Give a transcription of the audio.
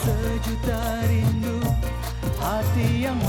sejuta rindu. Hati yang